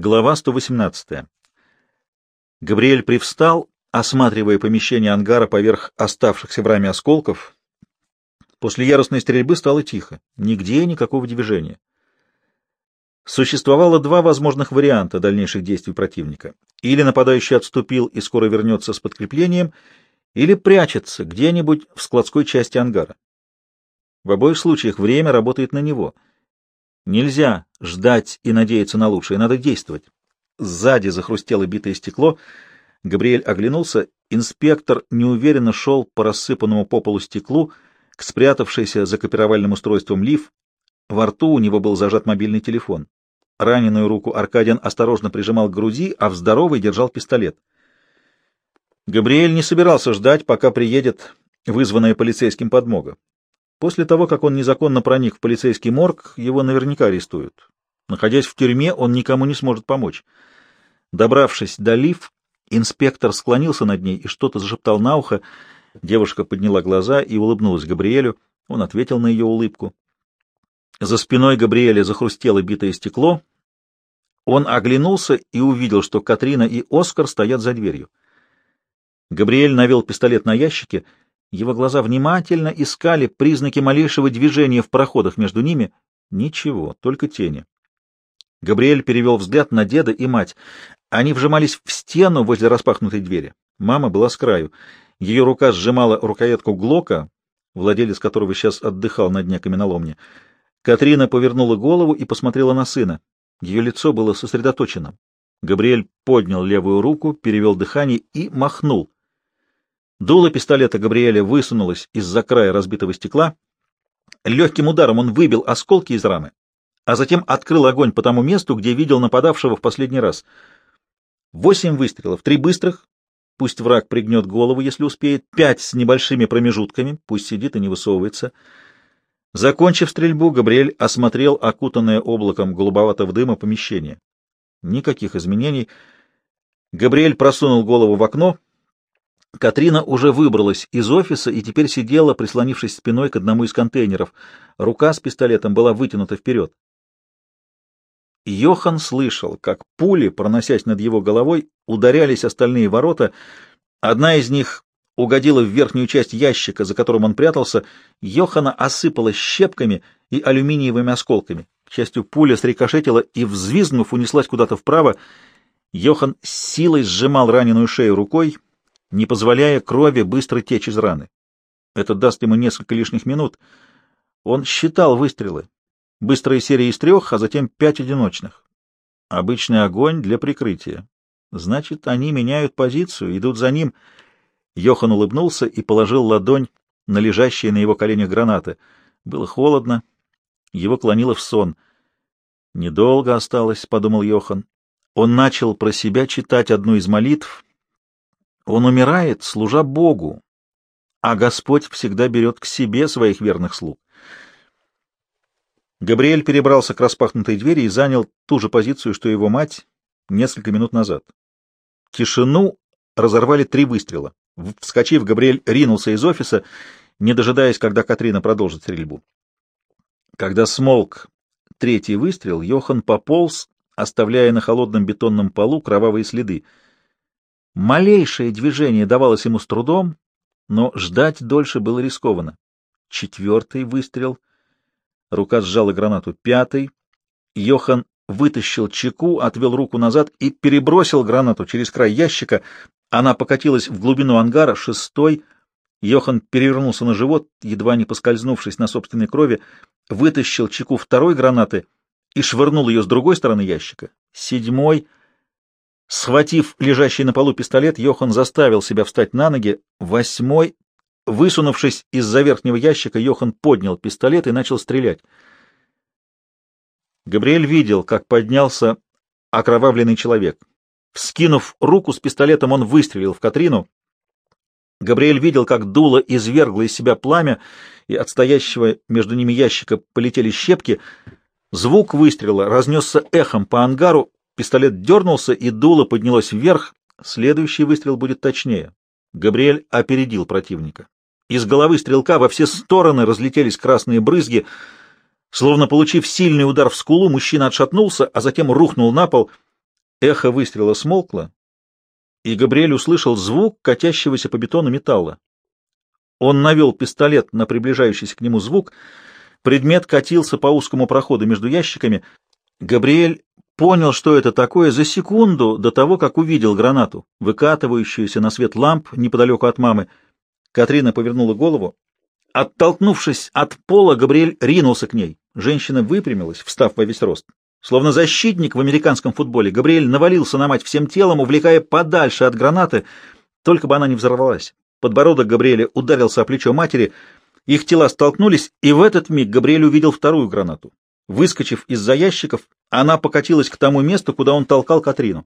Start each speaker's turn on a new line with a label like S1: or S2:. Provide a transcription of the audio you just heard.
S1: Глава 118. Габриэль привстал, осматривая помещение ангара поверх оставшихся в раме осколков. После яростной стрельбы стало тихо. Нигде никакого движения. Существовало два возможных варианта дальнейших действий противника. Или нападающий отступил и скоро вернется с подкреплением, или прячется где-нибудь в складской части ангара. В обоих случаях время работает на него — Нельзя ждать и надеяться на лучшее, надо действовать. Сзади захрустело битое стекло. Габриэль оглянулся. Инспектор неуверенно шел по рассыпанному по полу стеклу к спрятавшейся за копировальным устройством лиф. Во рту у него был зажат мобильный телефон. Раненую руку Аркадиан осторожно прижимал к груди, а в здоровой держал пистолет. Габриэль не собирался ждать, пока приедет вызванная полицейским подмога. После того, как он незаконно проник в полицейский морг, его наверняка арестуют. Находясь в тюрьме, он никому не сможет помочь. Добравшись до лиф, инспектор склонился над ней и что-то зашептал на ухо. Девушка подняла глаза и улыбнулась Габриэлю. Он ответил на ее улыбку. За спиной Габриэля захрустело битое стекло. Он оглянулся и увидел, что Катрина и Оскар стоят за дверью. Габриэль навел пистолет на ящике — его глаза внимательно искали признаки малейшего движения в проходах между ними. Ничего, только тени. Габриэль перевел взгляд на деда и мать. Они вжимались в стену возле распахнутой двери. Мама была с краю. Ее рука сжимала рукоятку Глока, владелец которого сейчас отдыхал на дне каменоломни. Катрина повернула голову и посмотрела на сына. Ее лицо было сосредоточено. Габриэль поднял левую руку, перевел дыхание и махнул. Дуло пистолета Габриэля высунулось из-за края разбитого стекла. Легким ударом он выбил осколки из рамы, а затем открыл огонь по тому месту, где видел нападавшего в последний раз. Восемь выстрелов, три быстрых, пусть враг пригнет голову, если успеет, пять с небольшими промежутками, пусть сидит и не высовывается. Закончив стрельбу, Габриэль осмотрел окутанное облаком голубоватого дыма помещение. Никаких изменений. Габриэль просунул голову в окно — Катрина уже выбралась из офиса и теперь сидела, прислонившись спиной к одному из контейнеров. Рука с пистолетом была вытянута вперед. Йохан слышал, как пули, проносясь над его головой, ударялись остальные ворота. Одна из них угодила в верхнюю часть ящика, за которым он прятался. Йохана осыпала щепками и алюминиевыми осколками. К счастью, пуля срикошетила и, взвизгнув, унеслась куда-то вправо. Йохан силой сжимал раненую шею рукой — не позволяя крови быстро течь из раны. Это даст ему несколько лишних минут. Он считал выстрелы. Быстрая серия из трех, а затем пять одиночных. Обычный огонь для прикрытия. Значит, они меняют позицию, идут за ним. Йохан улыбнулся и положил ладонь на лежащие на его коленях гранаты. Было холодно. Его клонило в сон. «Недолго осталось», — подумал Йохан. Он начал про себя читать одну из молитв — он умирает, служа Богу, а Господь всегда берет к себе своих верных слуг. Габриэль перебрался к распахнутой двери и занял ту же позицию, что его мать несколько минут назад. Тишину разорвали три выстрела. Вскочив, Габриэль ринулся из офиса, не дожидаясь, когда Катрина продолжит стрельбу. Когда смолк третий выстрел, Йохан пополз, оставляя на холодном бетонном полу кровавые следы — Малейшее движение давалось ему с трудом, но ждать дольше было рискованно. Четвертый выстрел. Рука сжала гранату. Пятый. Йохан вытащил чеку, отвел руку назад и перебросил гранату через край ящика. Она покатилась в глубину ангара. Шестой. Йохан перевернулся на живот, едва не поскользнувшись на собственной крови, вытащил чеку второй гранаты и швырнул ее с другой стороны ящика. Седьмой — Схватив лежащий на полу пистолет, Йохан заставил себя встать на ноги. Восьмой, высунувшись из-за верхнего ящика, Йохан поднял пистолет и начал стрелять. Габриэль видел, как поднялся окровавленный человек. Вскинув руку с пистолетом, он выстрелил в Катрину. Габриэль видел, как дуло извергло из себя пламя, и от стоящего между ними ящика полетели щепки. Звук выстрела разнесся эхом по ангару, Пистолет дернулся, и дуло поднялось вверх. Следующий выстрел будет точнее. Габриэль опередил противника. Из головы стрелка во все стороны разлетелись красные брызги. Словно получив сильный удар в скулу, мужчина отшатнулся, а затем рухнул на пол. Эхо выстрела смолкло, и Габриэль услышал звук катящегося по бетону металла. Он навел пистолет на приближающийся к нему звук. Предмет катился по узкому проходу между ящиками. Габриэль понял, что это такое, за секунду до того, как увидел гранату, выкатывающуюся на свет ламп неподалеку от мамы. Катрина повернула голову. Оттолкнувшись от пола, Габриэль ринулся к ней. Женщина выпрямилась, встав во весь рост. Словно защитник в американском футболе, Габриэль навалился на мать всем телом, увлекая подальше от гранаты, только бы она не взорвалась. Подбородок Габриэля ударился о плечо матери, их тела столкнулись, и в этот миг Габриэль увидел вторую гранату. Выскочив из-за ящиков, она покатилась к тому месту, куда он толкал Катрину.